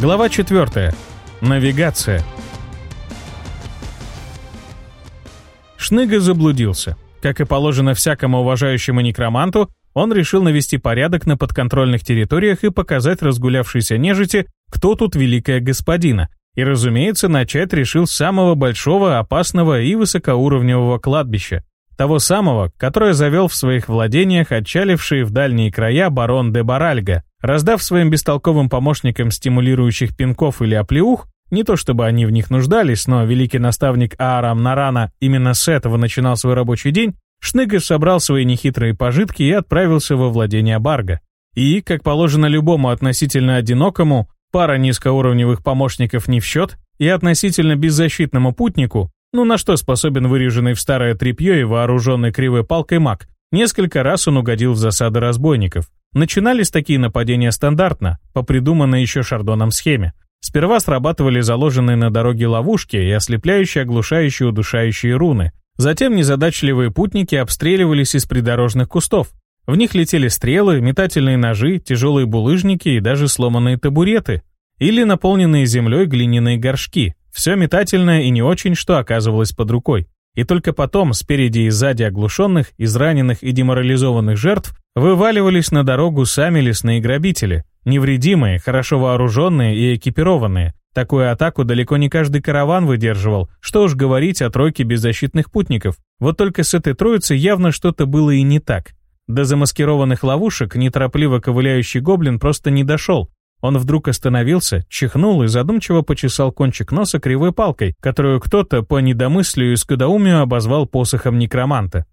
Глава 4. Навигация. Шныга заблудился. Как и положено всякому уважающему некроманту, он решил навести порядок на подконтрольных территориях и показать разгулявшейся нежити, кто тут великая господина. И, разумеется, начать решил с самого большого, опасного и высокоуровневого кладбища того самого, который завел в своих владениях отчаливший в дальние края барон де Баральга, раздав своим бестолковым помощникам стимулирующих пинков или оплеух, не то чтобы они в них нуждались, но великий наставник Аарам Нарана именно с этого начинал свой рабочий день, Шныгов собрал свои нехитрые пожитки и отправился во владение Барга. И, как положено любому относительно одинокому, пара низкоуровневых помощников не в счет, и относительно беззащитному путнику, ну на что способен выреженный в старое тряпье и вооруженный кривой палкой маг? Несколько раз он угодил в засады разбойников. Начинались такие нападения стандартно, по придуманной еще Шардоном схеме. Сперва срабатывали заложенные на дороге ловушки и ослепляющие, оглушающие, удушающие руны. Затем незадачливые путники обстреливались из придорожных кустов. В них летели стрелы, метательные ножи, тяжелые булыжники и даже сломанные табуреты. Или наполненные землей глиняные горшки. Все метательное и не очень, что оказывалось под рукой. И только потом, спереди и сзади оглушенных, израненных и деморализованных жертв, вываливались на дорогу сами лесные грабители. Невредимые, хорошо вооруженные и экипированные. Такую атаку далеко не каждый караван выдерживал, что уж говорить о тройке беззащитных путников. Вот только с этой троицей явно что-то было и не так. До замаскированных ловушек неторопливо ковыляющий гоблин просто не дошел, он вдруг остановился, чихнул и задумчиво почесал кончик носа кривой палкой, которую кто-то по недомыслию и скудоумию обозвал посохом некроманта.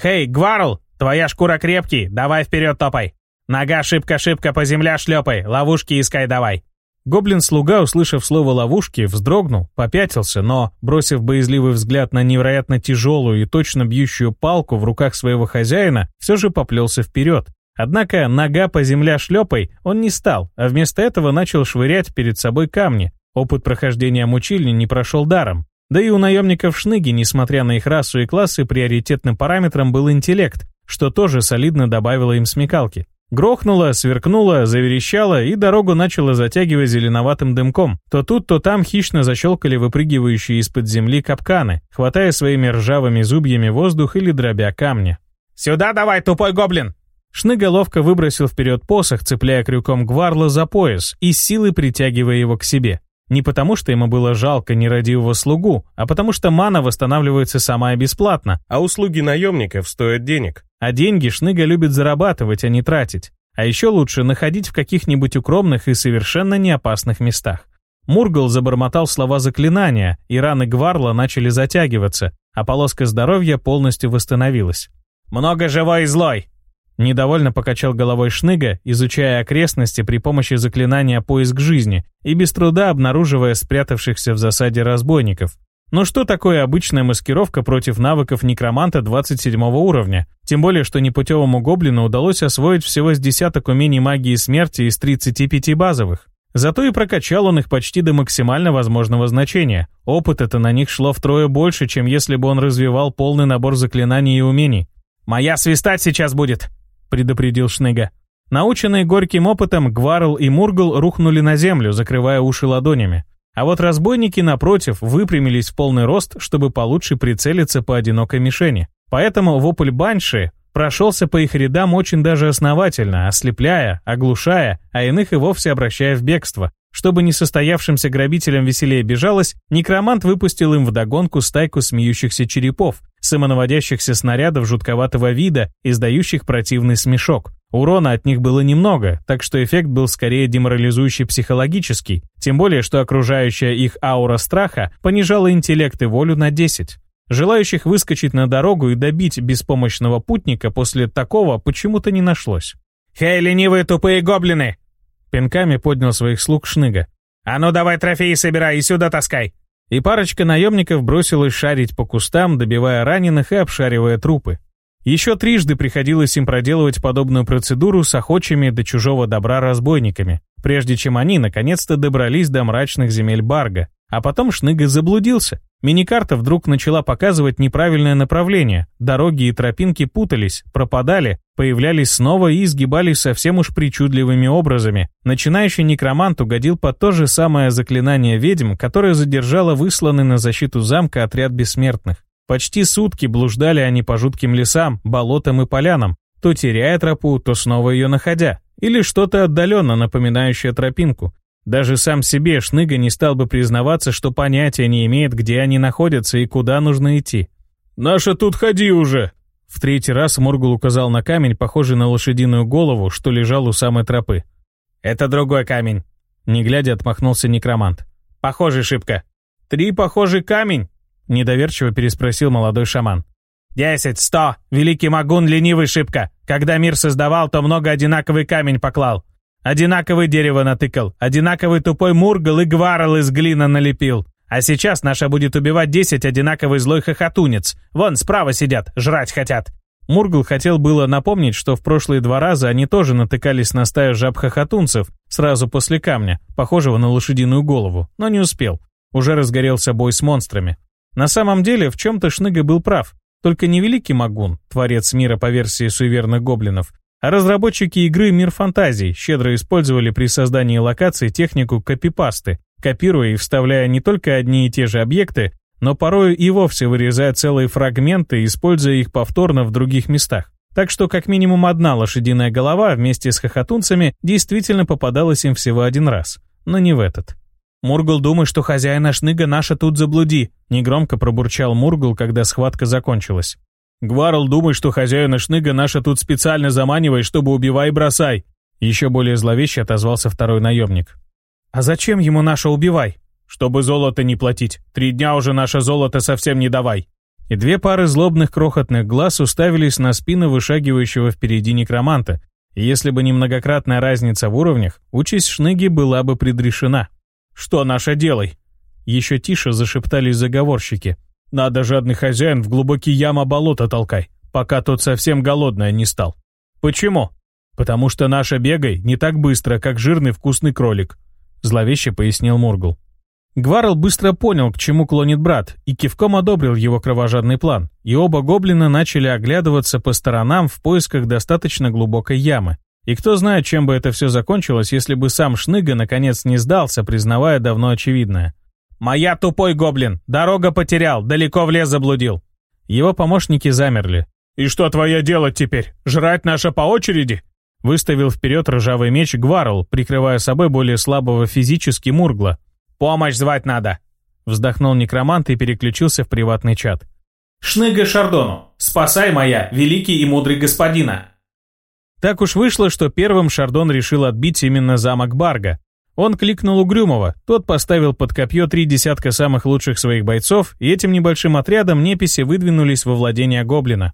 «Хей, Гварл, твоя шкура крепкий, давай вперед топай! Нога шибко-шибко по земля шлепай, ловушки искай давай!» Гоблин-слуга, услышав слово «ловушки», вздрогнул, попятился, но, бросив боязливый взгляд на невероятно тяжелую и точно бьющую палку в руках своего хозяина, все же поплелся вперед, Однако нога по земля шлепой он не стал, а вместо этого начал швырять перед собой камни. Опыт прохождения мучильни не прошел даром. Да и у наемников шныги, несмотря на их расу и классы, приоритетным параметром был интеллект, что тоже солидно добавило им смекалки. Грохнуло, сверкнуло, заверещало, и дорогу начало затягивать зеленоватым дымком. То тут, то там хищно защелкали выпрыгивающие из-под земли капканы, хватая своими ржавыми зубьями воздух или дробя камни. «Сюда давай, тупой гоблин!» Шныголовка выбросил вперед посох, цепляя крюком Гварла за пояс и силой притягивая его к себе. Не потому, что ему было жалко нерадивого слугу, а потому что мана восстанавливается сама и бесплатно. А услуги наемников стоят денег. А деньги Шныга любит зарабатывать, а не тратить. А еще лучше находить в каких-нибудь укромных и совершенно неопасных местах. Мургал забормотал слова заклинания, и раны Гварла начали затягиваться, а полоска здоровья полностью восстановилась. «Много живой и злой!» Недовольно покачал головой Шныга, изучая окрестности при помощи заклинания «Поиск жизни» и без труда обнаруживая спрятавшихся в засаде разбойников. Но что такое обычная маскировка против навыков некроманта 27 уровня? Тем более, что непутевому гоблину удалось освоить всего с десяток умений магии смерти из 35 базовых. Зато и прокачал он их почти до максимально возможного значения. Опыт это на них шло втрое больше, чем если бы он развивал полный набор заклинаний и умений. «Моя свистать сейчас будет!» предупредил Шныга. Наученные горьким опытом, Гварл и Мургл рухнули на землю, закрывая уши ладонями. А вот разбойники, напротив, выпрямились в полный рост, чтобы получше прицелиться по одинокой мишени. Поэтому вопль Банши прошелся по их рядам очень даже основательно, ослепляя, оглушая, а иных и вовсе обращая в бегство, чтобы несостоявшимся грабителям веселее бежалось, некромант выпустил им вдогонку стайку смеющихся черепов, самонаводящихся снарядов жутковатого вида, издающих противный смешок. Урона от них было немного, так что эффект был скорее деморализующий психологический, тем более, что окружающая их аура страха понижала интеллект и волю на 10. Желающих выскочить на дорогу и добить беспомощного путника после такого почему-то не нашлось. «Хей, ленивые тупые гоблины! Пинками поднял своих слуг Шныга. «А ну давай трофеи собирай и сюда таскай!» И парочка наемников бросилась шарить по кустам, добивая раненых и обшаривая трупы. Еще трижды приходилось им проделывать подобную процедуру с охочими до чужого добра разбойниками, прежде чем они наконец-то добрались до мрачных земель Барга, а потом Шныга заблудился. Миникарта вдруг начала показывать неправильное направление. Дороги и тропинки путались, пропадали, появлялись снова и изгибались совсем уж причудливыми образами. Начинающий некромант угодил под то же самое заклинание ведьм, которое задержало высланный на защиту замка отряд бессмертных. Почти сутки блуждали они по жутким лесам, болотам и полянам, то теряя тропу, то снова ее находя, или что-то отдаленно напоминающее тропинку. Даже сам себе Шныга не стал бы признаваться, что понятия не имеет, где они находятся и куда нужно идти. «Наша тут ходи уже!» В третий раз Моргул указал на камень, похожий на лошадиную голову, что лежал у самой тропы. «Это другой камень!» Не глядя, отмахнулся некромант. «Похожий шибко!» «Три похожий камень!» Недоверчиво переспросил молодой шаман. «Десять, сто! Великий магун ленивый шибко! Когда мир создавал, то много одинаковый камень поклал!» Одинаковое дерево натыкал, одинаковый тупой мургал и гварал из глина налепил. А сейчас наша будет убивать 10 одинаковый злой хохотунец. Вон, справа сидят, жрать хотят. Мургл хотел было напомнить, что в прошлые два раза они тоже натыкались на стаю жаб-хохотунцев сразу после камня, похожего на лошадиную голову, но не успел. Уже разгорелся бой с монстрами. На самом деле, в чем-то Шныга был прав. Только не великий Магун, творец мира по версии суеверных гоблинов, а разработчики игры «Мир фантазий» щедро использовали при создании локаций технику копипасты, копируя и вставляя не только одни и те же объекты, но порою и вовсе вырезая целые фрагменты, используя их повторно в других местах. Так что как минимум одна лошадиная голова вместе с хохотунцами действительно попадалась им всего один раз, но не в этот. «Мургл думает, что хозяина шныга наша тут заблуди», — негромко пробурчал Мургл, когда схватка закончилась. Гварл думает, что хозяина шныга наша тут специально заманивает, чтобы убивай и бросай. Еще более зловеще отозвался второй наемник. А зачем ему наше убивай? Чтобы золото не платить. Три дня уже наше золото совсем не давай. И две пары злобных крохотных глаз уставились на спину вышагивающего впереди некроманта. И если бы не многократная разница в уровнях, участь шныги была бы предрешена. «Что наше делай?» Еще тише зашептались заговорщики. Надо жадный хозяин в глубокий яма болота толкай, пока тот совсем голодный не стал. Почему? Потому что наша бегай не так быстро, как жирный вкусный кролик, зловеще пояснил Мургул. Гварл быстро понял, к чему клонит брат, и кивком одобрил его кровожадный план, и оба гоблина начали оглядываться по сторонам в поисках достаточно глубокой ямы. И кто знает, чем бы это все закончилось, если бы сам Шныга наконец не сдался, признавая давно очевидное. «Моя тупой гоблин! Дорога потерял, далеко в лес заблудил!» Его помощники замерли. «И что твое делать теперь? Жрать наше по очереди?» Выставил вперед ржавый меч Гварл, прикрывая собой более слабого физически Мургла. «Помощь звать надо!» Вздохнул некромант и переключился в приватный чат. «Шныга Шардону! Спасай моя, великий и мудрый господина!» Так уж вышло, что первым Шардон решил отбить именно замок Барга, он кликнул Угрюмова, тот поставил под копье три десятка самых лучших своих бойцов, и этим небольшим отрядом неписи выдвинулись во владение гоблина.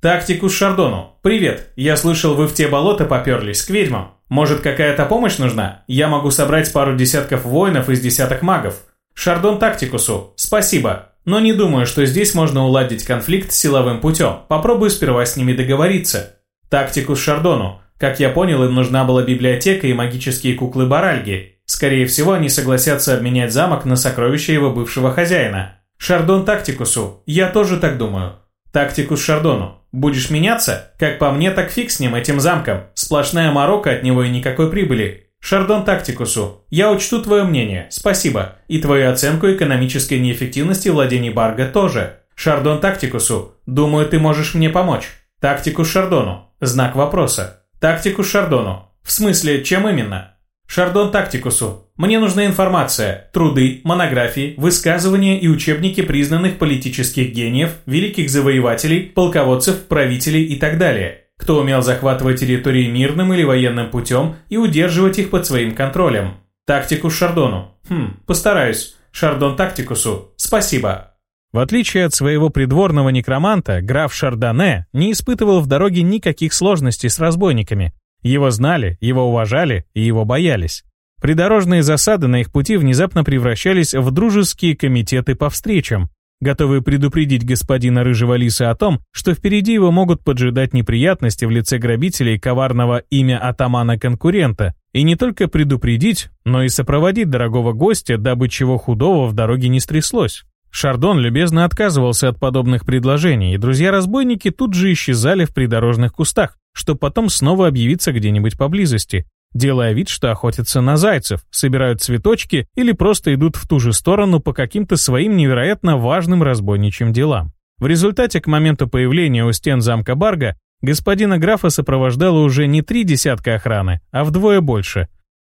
«Тактику Шардону. Привет. Я слышал, вы в те болота поперлись, к ведьмам. Может, какая-то помощь нужна? Я могу собрать пару десятков воинов из десяток магов. Шардон Тактикусу. Спасибо. Но не думаю, что здесь можно уладить конфликт силовым путем. Попробую сперва с ними договориться. Тактикус Шардону. Как я понял, им нужна была библиотека и магические куклы-баральги. Скорее всего, они согласятся обменять замок на сокровища его бывшего хозяина. Шардон Тактикусу, я тоже так думаю. Тактикус Шардону, будешь меняться? Как по мне, так фиг с ним, этим замком. Сплошная морока от него и никакой прибыли. Шардон Тактикусу, я учту твое мнение, спасибо. И твою оценку экономической неэффективности владений Барга тоже. Шардон Тактикусу, думаю, ты можешь мне помочь. Тактикус Шардону, знак вопроса. Тактику Шардону. В смысле, чем именно? Шардон Тактикусу. Мне нужна информация, труды, монографии, высказывания и учебники признанных политических гениев, великих завоевателей, полководцев, правителей и так далее. Кто умел захватывать территории мирным или военным путем и удерживать их под своим контролем. Тактику Шардону. Хм, постараюсь. Шардон Тактикусу. Спасибо. В отличие от своего придворного некроманта, граф Шардане не испытывал в дороге никаких сложностей с разбойниками. Его знали, его уважали и его боялись. Придорожные засады на их пути внезапно превращались в дружеские комитеты по встречам, готовые предупредить господина Рыжего Лиса о том, что впереди его могут поджидать неприятности в лице грабителей коварного имя атамана-конкурента, и не только предупредить, но и сопроводить дорогого гостя, дабы чего худого в дороге не стряслось. Шардон любезно отказывался от подобных предложений, и друзья-разбойники тут же исчезали в придорожных кустах, чтобы потом снова объявиться где-нибудь поблизости, делая вид, что охотятся на зайцев, собирают цветочки или просто идут в ту же сторону по каким-то своим невероятно важным разбойничьим делам. В результате к моменту появления у стен замка Барга господина графа сопровождало уже не три десятка охраны, а вдвое больше.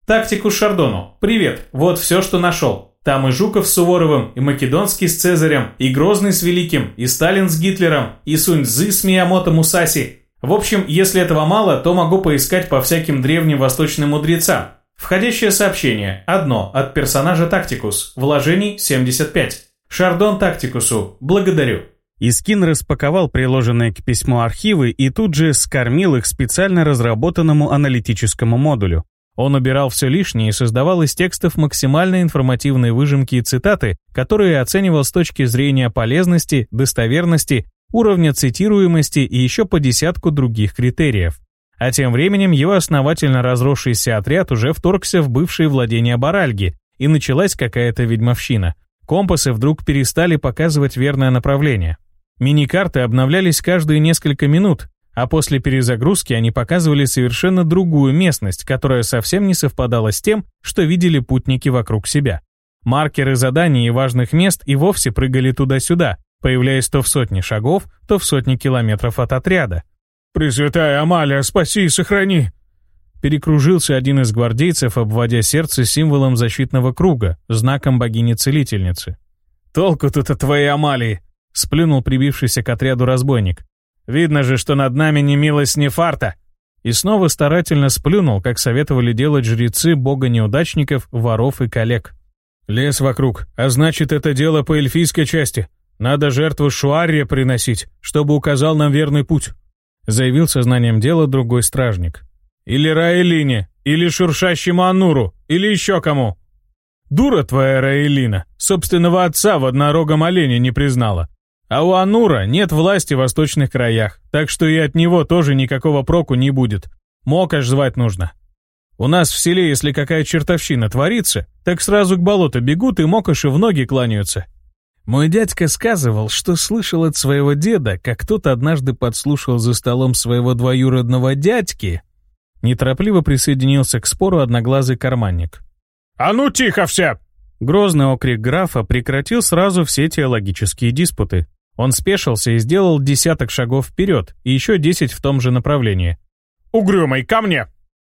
«Тактику Шардону. Привет. Вот все, что нашел». Там и Жуков с Суворовым, и Македонский с Цезарем, и Грозный с Великим, и Сталин с Гитлером, и Сунь-Дзы с Миямото Мусаси. В общем, если этого мало, то могу поискать по всяким древним восточным мудрецам. Входящее сообщение. Одно. От персонажа Тактикус. Вложений 75. Шардон Тактикусу. Благодарю. Искин распаковал приложенные к письму архивы и тут же скормил их специально разработанному аналитическому модулю. Он убирал все лишнее и создавал из текстов максимально информативные выжимки и цитаты, которые оценивал с точки зрения полезности, достоверности, уровня цитируемости и еще по десятку других критериев. А тем временем его основательно разросшийся отряд уже вторгся в бывшие владения Баральги, и началась какая-то ведьмовщина. Компасы вдруг перестали показывать верное направление. Мини-карты обновлялись каждые несколько минут, а после перезагрузки они показывали совершенно другую местность, которая совсем не совпадала с тем, что видели путники вокруг себя. Маркеры заданий и важных мест и вовсе прыгали туда-сюда, появляясь то в сотни шагов, то в сотни километров от отряда. «Пресвятая Амалия, спаси и сохрани!» Перекружился один из гвардейцев, обводя сердце символом защитного круга, знаком богини-целительницы. «Толку тут от твоей Амалии!» — сплюнул прибившийся к отряду разбойник. Видно же, что над нами не милость, не фарта!» И снова старательно сплюнул, как советовали делать жрецы бога-неудачников, воров и коллег. «Лес вокруг, а значит, это дело по эльфийской части. Надо жертву Шуарре приносить, чтобы указал нам верный путь», заявил сознанием дела другой стражник. «Или Раэлине, или шуршащему Ануру, или еще кому». «Дура твоя Раэлина, собственного отца в однорогом олене не признала. А у Анура нет власти в восточных краях, так что и от него тоже никакого проку не будет. Мокаш звать нужно. У нас в селе, если какая чертовщина творится, так сразу к болоту бегут и Мокаши в ноги кланяются. Мой дядька сказывал, что слышал от своего деда, как тот однажды подслушал за столом своего двоюродного дядьки. Неторопливо присоединился к спору одноглазый карманник. «А ну тихо все!» Грозный окрик графа прекратил сразу все теологические диспуты. Он спешился и сделал десяток шагов вперед и еще десять в том же направлении. «Угрюмый, ко мне!»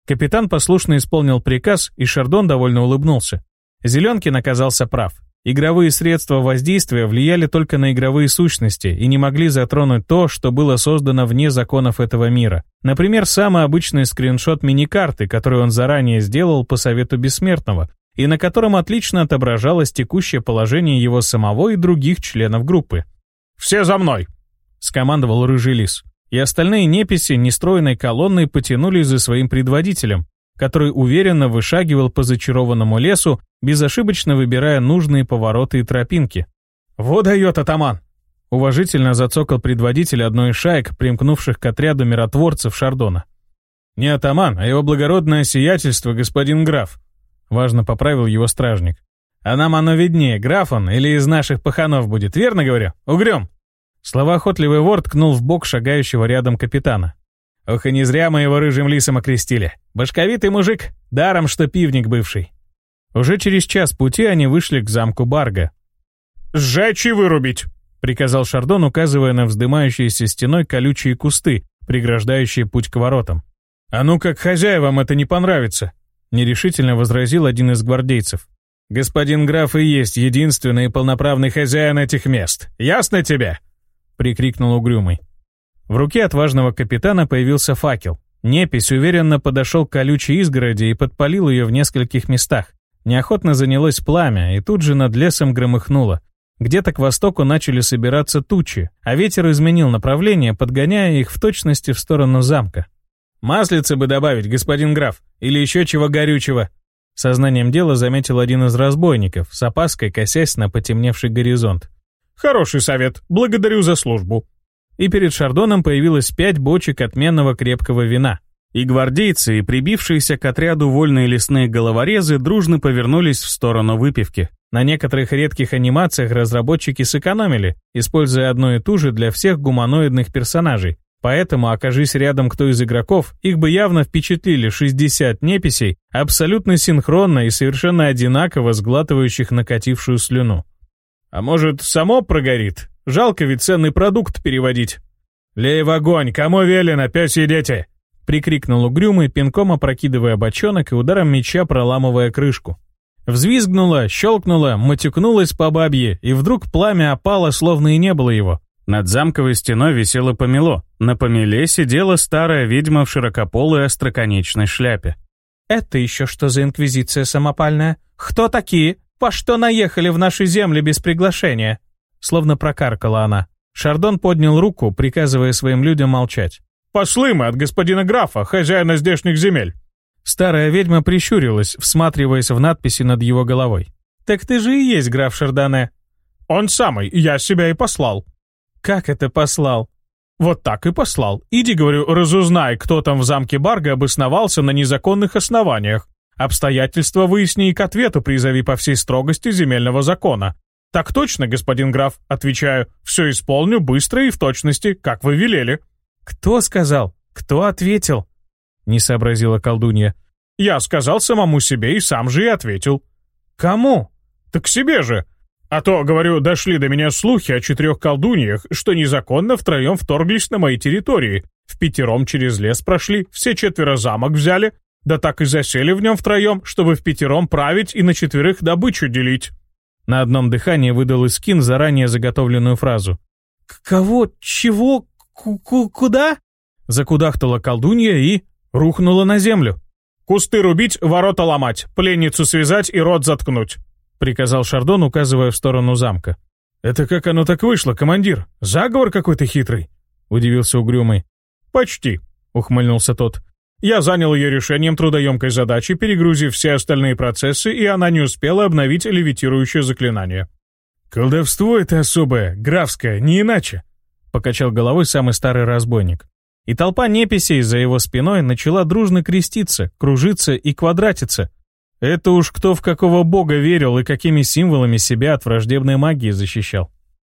Капитан послушно исполнил приказ, и Шардон довольно улыбнулся. Зеленкин оказался прав. Игровые средства воздействия влияли только на игровые сущности и не могли затронуть то, что было создано вне законов этого мира. Например, самый обычный скриншот мини-карты, который он заранее сделал по совету Бессмертного, и на котором отлично отображалось текущее положение его самого и других членов группы. «Все за мной!» — скомандовал рыжий лис. И остальные неписи нестроенной колонной потянулись за своим предводителем, который уверенно вышагивал по зачарованному лесу, безошибочно выбирая нужные повороты и тропинки. «Вот дает атаман!» Уважительно зацокал предводитель одной из шаек, примкнувших к отряду миротворцев Шардона. «Не атаман, а его благородное сиятельство, господин граф», — важно поправил его стражник. А нам оно виднее, граф он или из наших паханов будет, верно говорю? Угрём!» Словоохотливый вор ткнул в бок шагающего рядом капитана. «Ох, и не зря мы его рыжим лисом окрестили. Башковитый мужик, даром что пивник бывший». Уже через час пути они вышли к замку Барга. «Сжечь и вырубить!» — приказал Шардон, указывая на вздымающиеся стеной колючие кусты, преграждающие путь к воротам. «А ну как хозяевам это не понравится!» — нерешительно возразил один из гвардейцев. «Господин граф и есть единственный полноправный хозяин этих мест. Ясно тебе?» — прикрикнул угрюмый. В руке отважного капитана появился факел. Непись уверенно подошел к колючей изгороди и подпалил ее в нескольких местах. Неохотно занялось пламя, и тут же над лесом громыхнуло. Где-то к востоку начали собираться тучи, а ветер изменил направление, подгоняя их в точности в сторону замка. «Маслица бы добавить, господин граф, или еще чего горючего», Сознанием дела заметил один из разбойников, с опаской косясь на потемневший горизонт. «Хороший совет. Благодарю за службу». И перед Шардоном появилось пять бочек отменного крепкого вина. И гвардейцы, и прибившиеся к отряду вольные лесные головорезы дружно повернулись в сторону выпивки. На некоторых редких анимациях разработчики сэкономили, используя одно и ту же для всех гуманоидных персонажей, Поэтому, окажись рядом кто из игроков, их бы явно впечатлили 60 неписей, абсолютно синхронно и совершенно одинаково сглатывающих накатившую слюну. А может, само прогорит? Жалко ведь ценный продукт переводить. «Лей в огонь! Кому велено, пёси дети!» Прикрикнул угрюмый, пинком опрокидывая бочонок и ударом меча проламывая крышку. Взвизгнула, щелкнула, матюкнулась по бабье, и вдруг пламя опало, словно и не было его. Над замковой стеной висело помело. На помеле сидела старая ведьма в широкополой остроконечной шляпе. «Это еще что за инквизиция самопальная? Кто такие? По что наехали в наши земли без приглашения?» Словно прокаркала она. Шардон поднял руку, приказывая своим людям молчать. «Послы мы от господина графа, хозяина здешних земель!» Старая ведьма прищурилась, всматриваясь в надписи над его головой. «Так ты же и есть граф Шардоне!» «Он самый, я себя и послал!» «Как это послал?» «Вот так и послал. Иди, говорю, разузнай, кто там в замке Барга обосновался на незаконных основаниях. Обстоятельства выясни и к ответу призови по всей строгости земельного закона». «Так точно, господин граф», — отвечаю. «Все исполню быстро и в точности, как вы велели». «Кто сказал? Кто ответил?» — не сообразила колдунья. «Я сказал самому себе и сам же и ответил». «Кому?» «Так себе же. А то, говорю, дошли до меня слухи о четырех колдуньях, что незаконно втроем вторглись на мои территории. В пятером через лес прошли, все четверо замок взяли, да так и засели в нем втроем, чтобы в пятером править и на четверых добычу делить». На одном дыхании выдал Искин заранее заготовленную фразу. К «Кого? Чего? К-ку-куда?» Закудахтала колдунья и рухнула на землю. «Кусты рубить, ворота ломать, пленницу связать и рот заткнуть» приказал Шардон, указывая в сторону замка. «Это как оно так вышло, командир? Заговор какой-то хитрый!» — удивился Угрюмый. «Почти», — ухмыльнулся тот. «Я занял ее решением трудоемкой задачи, перегрузив все остальные процессы, и она не успела обновить левитирующее заклинание». «Колдовство это особое, графское, не иначе», — покачал головой самый старый разбойник. И толпа неписей за его спиной начала дружно креститься, кружиться и квадратиться — это уж кто в какого бога верил и какими символами себя от враждебной магии защищал.